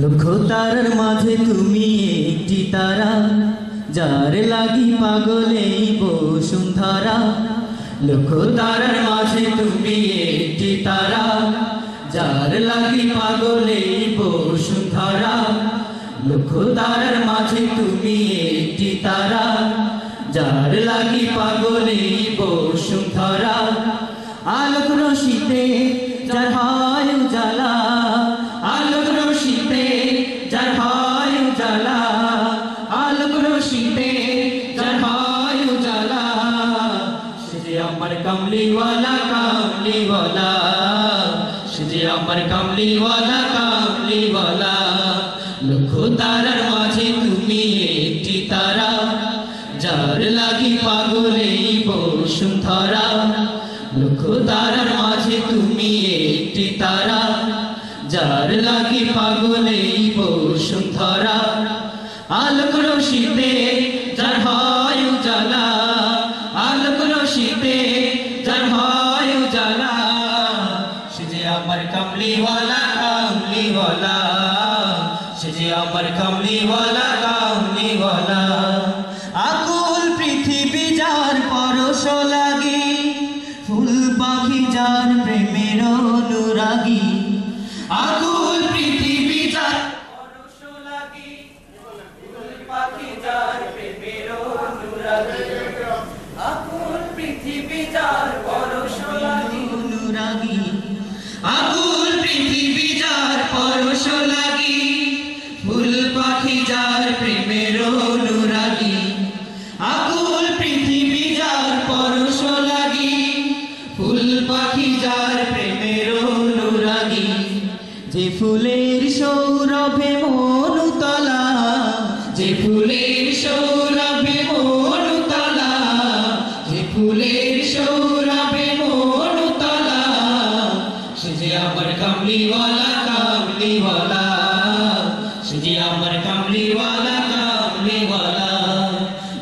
লক্ষ তারার মাঝে তুমি একটি তারা, যার লাগি পাগলে বসুন্ধরা লক্ষ তারার মাঝে তুমি একটি তারা, যার লাগি পাগলে বসুন্ধরা লক্ষ তারার মাঝে তুমি একটি তারা, যার লাগি পাগলে বসুন্ধরা আলোক রশিতে যার কমলিওয়ালা কমলিওয়ালা। সে যে আমার কমলিওয়ালা কমলিওয়ালা। লক্ষ তারার মাঝে তুমি একটি তারা। যার লাগি পাগলে বসুন্ধরা লক্ষ তারার মাঝে তুমি একটি তারা। যার লাগি পাগলে কামলিওয়ালা কামলিওয়ালা সে যে আমার কামলিওয়ালা ফুলের সৌরভে মনুতলা, যে ফুলের সৌরভে মনুতলা, যে ফুলের সৌরভে মনুতলা, সে যে আমার কামলিওয়ালা কামলিওয়ালা, সে যে আমার কামলিওয়ালা কামলিওয়ালা।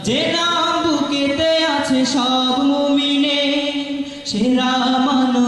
যে নাম বুকেতে আছে সব মুমিনে সেরা মানব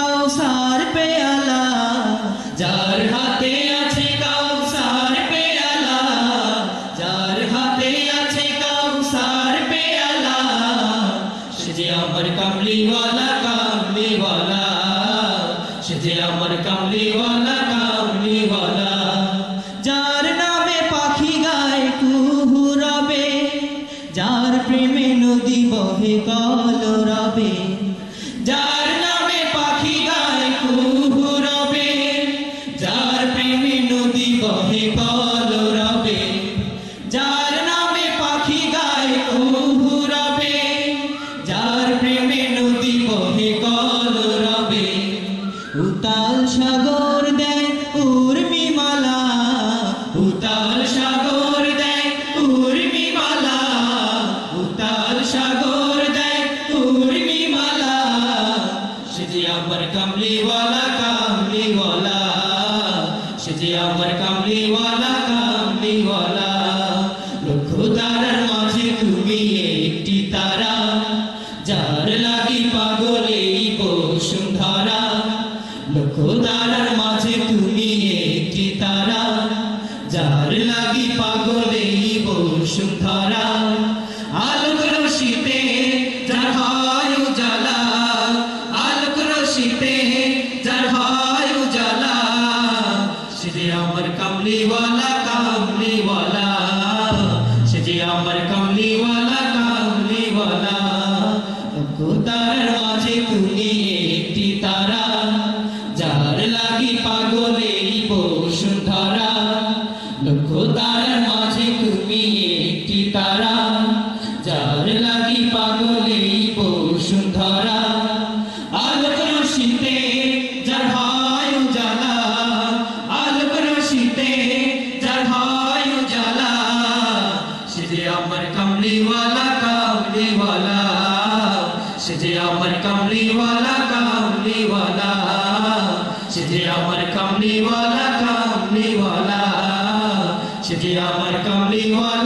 যে আমার কামলিওয়ালা কামলিওয়ালা। যার নামে পাখি গায় কুহু রবে যার প্রেমে নদী বহে কল রবে যার নামে পাখি গায় কুহু রবে যার প্রেমে নদী বহে কল রবে যার আমার কামলিওয়ালা কামলিওয়ালা। সে যে আমার কামলিওয়ালা কামলিওয়ালা। লক্ষ তারার মাঝে তুমি রশিতে যার হয় উজালা আমার কামলিওয়ালা কামলিওয়ালা। আমার কামলিওয়ালা কামলিওয়ালা। তারার মাঝে তুমি একটি তারা, যার লাগি পাগলে বসুন্ধরা লক্ষ তারার সে আমার কামলিওয়ালা কামলিওয়ালা সে যে আমার কামলিওয়ালা কামলিওয়ালা সে যে আমার কামলিওয়ালা কামলিওয়ালা সে যে আমার কামলিওয়ালা